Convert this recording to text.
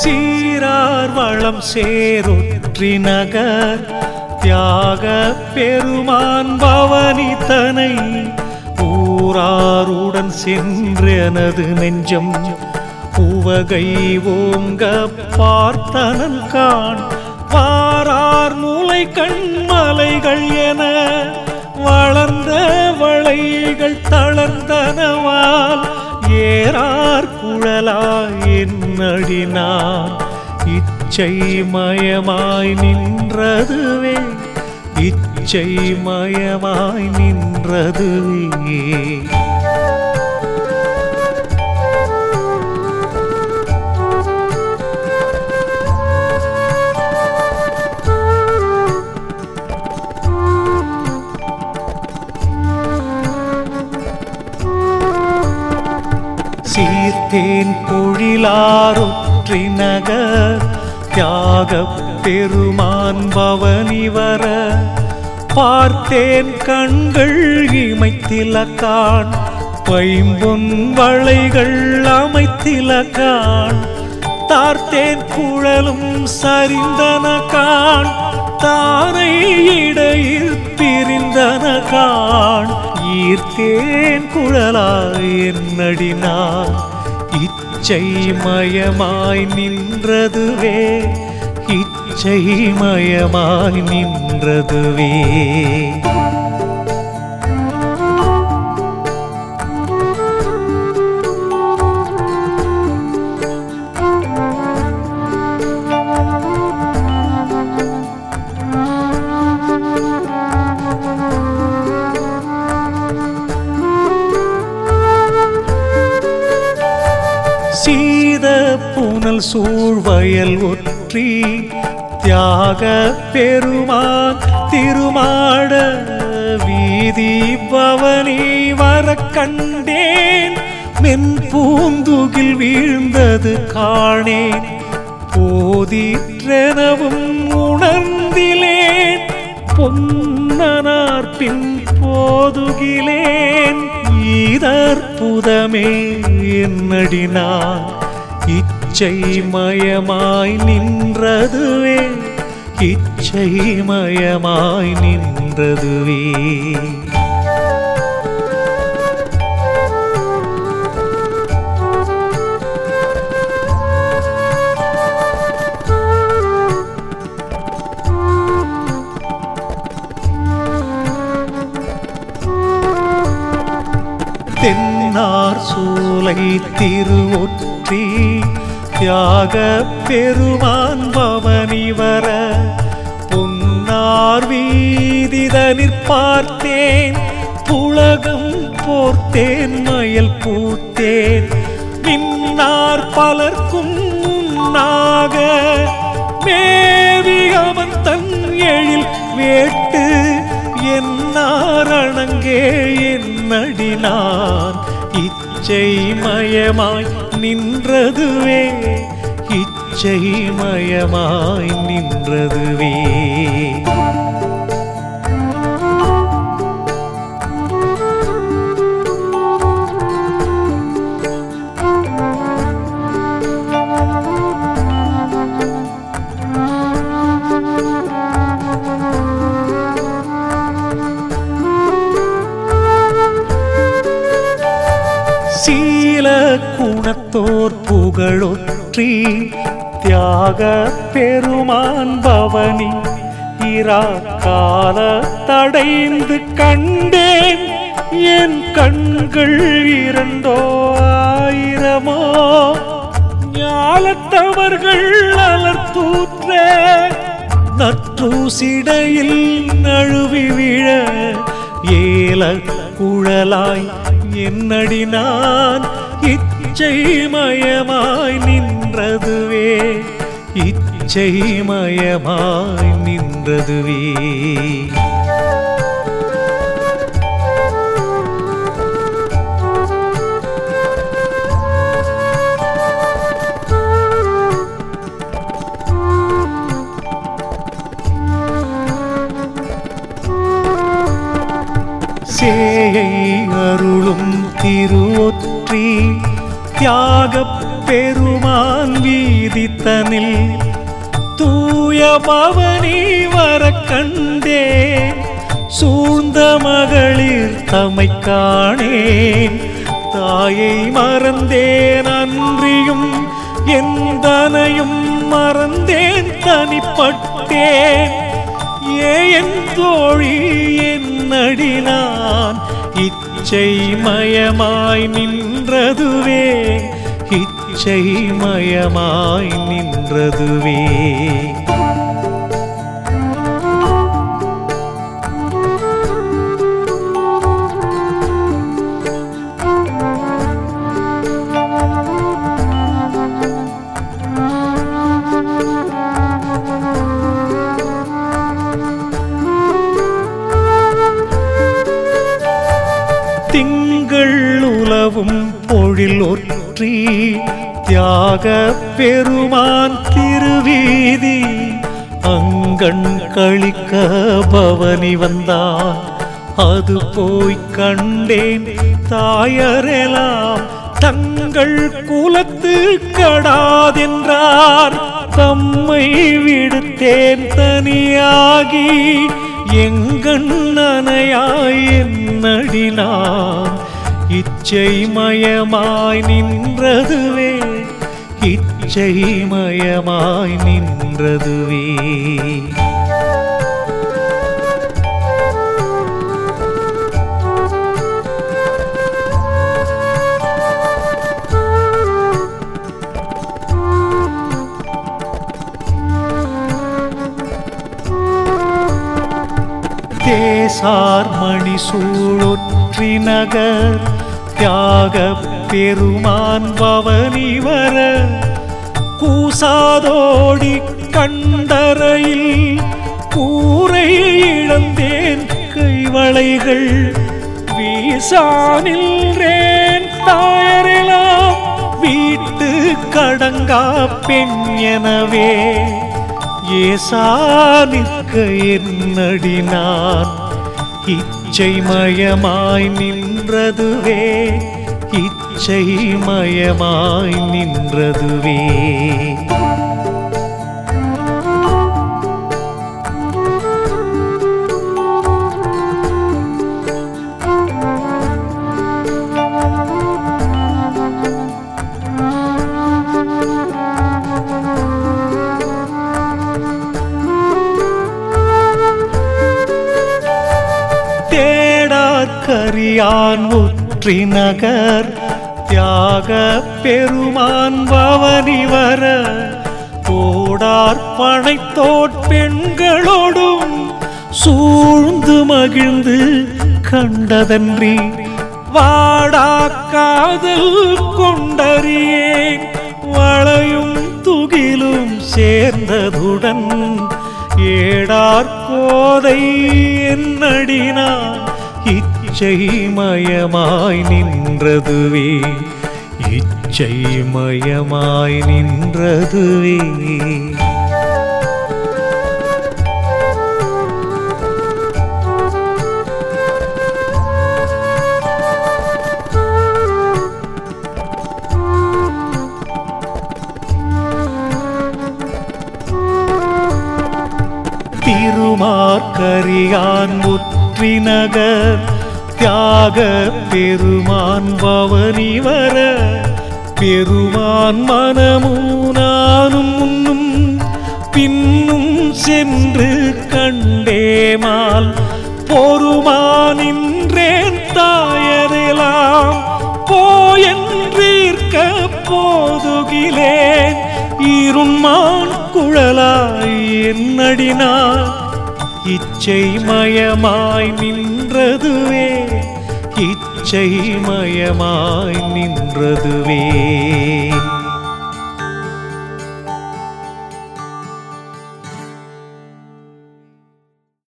சீரார் வளம் சேரொற்றி நகர் தியாக பெருமான் பவனி தனை ஊராருடன் சென்றனது நெஞ்சம் உவகை ஓங்க பார்த்தனன் காண். பாரார் மூளை கண்மலைகள் என வளர்ந்த வளைகள் தளர்ந்தனவால் ஏறார் குழலாய் என்னடினான் இச்சை மயமாய் நின்றதுவே இச்சை மயமாய் நின்றதுவே. சீர்த்தேன் பொழிலாரொற்றி தியாக பெருமான் பவனி வர பார்த்தேன் கண்கள் இமைத்திலக்கான் பைம்பொன் வளைகள் அமைத்திலக்கான். தார்த்தேன் குழலும் சரிந்தன கான் தாரை இடையில் பிரிந்தன கான் ஈர்த்தேன் குழலாய் என்னடினான் இச்சை மயமாய் நின்றதுவே இச்சை மயமாய் நின்றதுவே. புனல் சூழ்வயல் ஒற்றி தியாக பெருமான் திருமாட வீதி பவனி வர கண்டேன். மென் பூந்துகில் வீழ்ந்தது காணேன். போதிற்றெனவும் உணர்ந்திலேன். பொன்னனார் பின் போதுகிலேன். ஈதற்புதமே என்னடினான் இச்சை மயமாய் நின்றதுவே இச்சை மயமாய் நின்றதுவே. தென்னார் சூலை திருவொற்றி தியாக பெருமான் பவனி வர பொன்னார் வீதிதனிற் பார்த்தேன் புலகம் போர்த்தேன் மயல் பூத்தேன். மின்னார் பலர்க்கும் முன்னாக மேவி அவன் தன் எழில் வேட்டு என்னார் அணங்கே என்னடினான் இச்சை மயமாய் நின்றதுவே இச்சை மயமாய் நின்றதுவே. புகழொற்றி தியாக பெருமான் பவனி இரா கால தடைந்து கண்டேன். என் கண்கள் இரண்டோ ஆயிரமோ? ஞாலத்தவர்கள் அலர்த்தூற்ற. நற்றூசிடையில் நழுவி விழ ஏல குழலாய் என்னடி நான்? என்னடினான் இச்சை மயமாய் நின்றதுவே இச்சை மயமாய் நின்றதுவே. சேயை அருளும் திருவொற்றி தியாகப் பெருமான் வீதித்தனில் தூய பவனி வர கண்டேன். சூழ்ந்த மகளிர் தமை காணேன். தாயை மறந்தேன் அன்றியும் எந்தனையும் மறந்தேன் தனிப்பட்டேன். ஏன் தோழி என் என்னடினான் இச்சை மயமாய் நின்றதுவே இச்சை மயமாய் நின்றதுவே. உலவும் பொழில் ஒற்றி தியாக பெருமான் திருவீதி. அங்கண் கழிக்க பவனி வந்தான் அது போய் கண்டேன் தாயரெலாம் தங்கள் குலத்து கடாதென்றார். தம்மை விடுத்தேன் தனியாகி எங்கண்ணனையாய் என்னடினான் இச்சை மயமாய் நின்றதுவே இச்சை மயமாய் நின்றதுவே. தேசார் மணி சூழொற்றி நகர் தியாக பெருமான் பவனி வர கூசாதோடி கண்டரையில் கூரை இழந்தேன் கைவளைகள் வீசானில்றேன் தாயரெல்லாம் வீட்டு கடங்கா பெண் எனவே. ஏசா நிற்க என்னடினான் இச்சை மயமாய் நின்றதுவே இச்சை மயமாய் நின்றதுவே. தேடார்கரியான் உற்றி நகர் தியாக பெருமான் பவனி வர தோடார் பனைத்தோட் பெண்களோடும் சூழ்ந்து மகிழ்ந்து கண்டதன்றி வாடா காதல் கொண்டறியேன் வளையும் துகிலும் சேர்ந்ததுடன் ஏடார் கோதை என்னடினான் இச்சை மயமாய் நின்றதுவே இச்சை மயமாய் நின்றதுவே. திருமார்கரியான் முற்றினகர் தியாக பெருமான் பவனி வர பெருமான் மனமூனானும் முன்னும் பின்னும் சென்று கண்டேமால் பொறுமானின்றேன் தாயரெலாம். போயன்றீர்க்க போதுகிலேன் இருண்மான் குழலாய் என்னடினான் இச்சை மயமாய் நின்றதுவே. இச்சை மயமாய் நின்றதுவே.